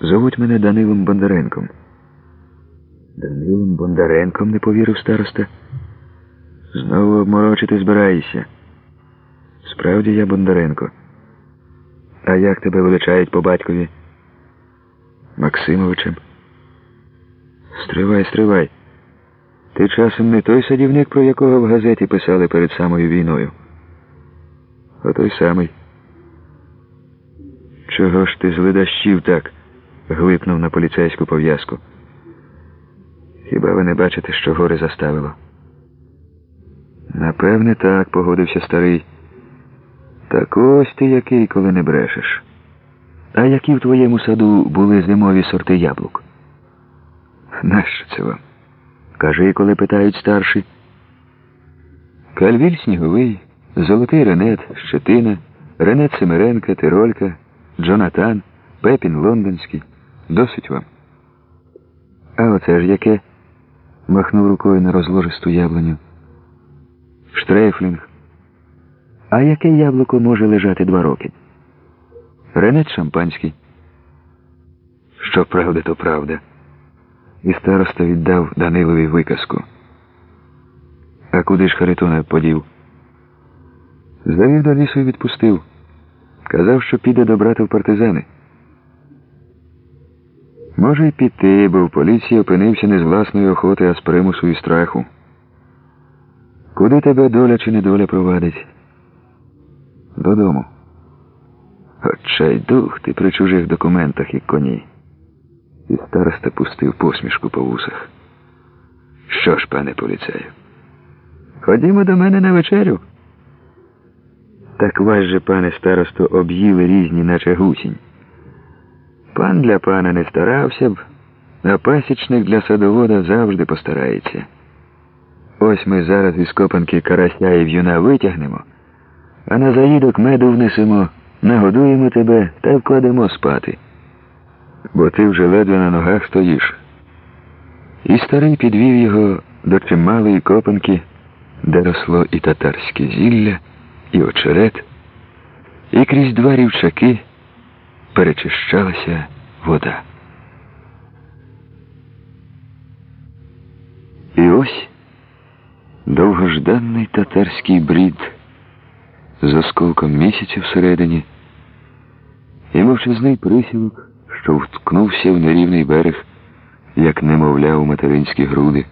Зовуть мене Данилом Бондаренком. Данилом Бондаренком не повірив староста. Знову обморочити збираєшся. Справді я Бондаренко. А як тебе величають по батькові? Максимовичем. Стривай, стривай. Ти часом не той садівник, про якого в газеті писали перед самою війною. А той самий. Чого ж ти з ледащів так? Глипнув на поліцейську пов'язку. Хіба ви не бачите, що горе заставило? Напевне, так, погодився старий. Так ось ти який, коли не брешеш. А які в твоєму саду були зимові сорти яблук? Нащо це вам? Кажи, коли питають старші. Кальвіль сніговий, золотий ренет, щетина, ренет Семеренка, Тиролька, Джонатан, Пепін Лондонський. Досить вам. А оце ж яке? махнув рукою на розложисту яблуню. Штрейфлінг. А яке яблуко може лежати два роки? Ренет шампанський. Що правда, то правда. І староста віддав Данилові виказку. А куди ж Харитона подів? Завів до лісу і відпустив. Казав, що піде до брата в партизани. Може й піти, бо в поліції опинився не з власної охоти, а з примусу і страху. Куди тебе доля чи недоля провадить? Додому. Отчай дух ти при чужих документах і коні. І староста пустив посмішку по вусах. Що ж, пане поліцею? Ходімо до мене на вечерю. Так вас же, пане старосто, об'їли різні, наче гусінь. Пан для пана не старався б, а пасічник для садовода завжди постарається. Ось ми зараз із копанки карася і в'юна витягнемо, а на заїдок меду внесемо, нагодуємо тебе та вкладемо спати. Бо ти вже ледве на ногах стоїш. І старий підвів його до чималої копанки, де росло і татарське зілля, і очерет, і крізь два рівчаки перечищалася вода. І ось довгожданий татарський брід з осколком місяця всередині і мовчазний присілок, що вткнувся в нерівний берег, як немовля у материнські груди,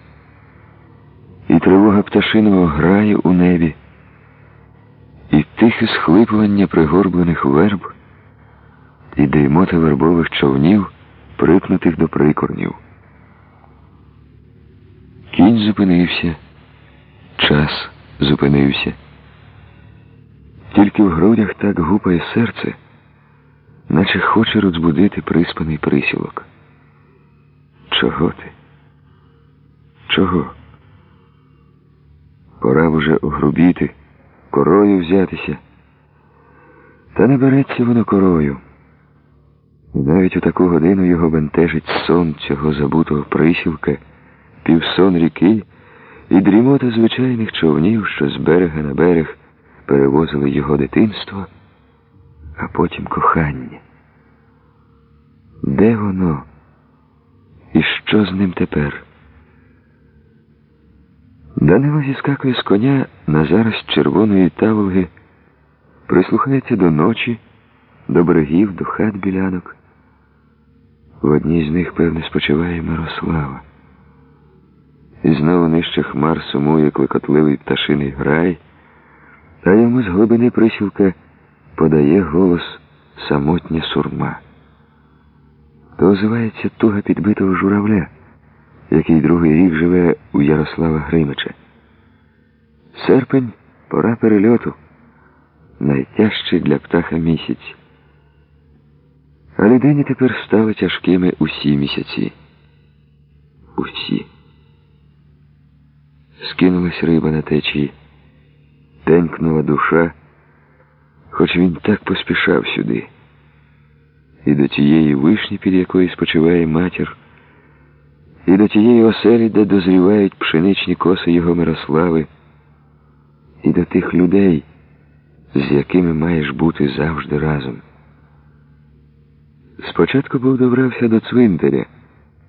і тривога пташиного грає у небі, і тихе схлипування пригорблених верб і дрімота вербових човнів, припнутих до прикорнів. Кінь зупинився, час зупинився. Тільки в грудях так гупає серце, наче хоче розбудити приспаний присілок. Чого ти? Чого? Пора б уже огрубіти, корою взятися. Та не береться воно корою. І навіть у таку годину його бентежить сон цього забутого присілка, півсон ріки і дрімота звичайних човнів, що з берега на берег перевозили його дитинство, а потім кохання. Де воно? І що з ним тепер? Данило зіскакує з коня на зараз червоної таволги, прислухається до ночі, до берегів, до хат білянок. В одній з них, певне, спочиває Мирослава. І знову нижче хмар сумує клекотливий пташиний грай, а йому з глибини присілка подає голос самотня сурма. То озивається туга підбитого журавля, який другий рік живе у Ярослава Гримича. Серпень пора перельоту, найтяжчий для птаха місяць. А людині тепер стали тяжкими усі місяці. Усі. Скинулась риба на течії, тенькнула душа, хоч він так поспішав сюди. І до тієї вишні, під якою спочиває матір, і до тієї оселі, де дозрівають пшеничні коси його Мирослави, і до тих людей, з якими маєш бути завжди разом. Спочатку був добрався до цвинтаря,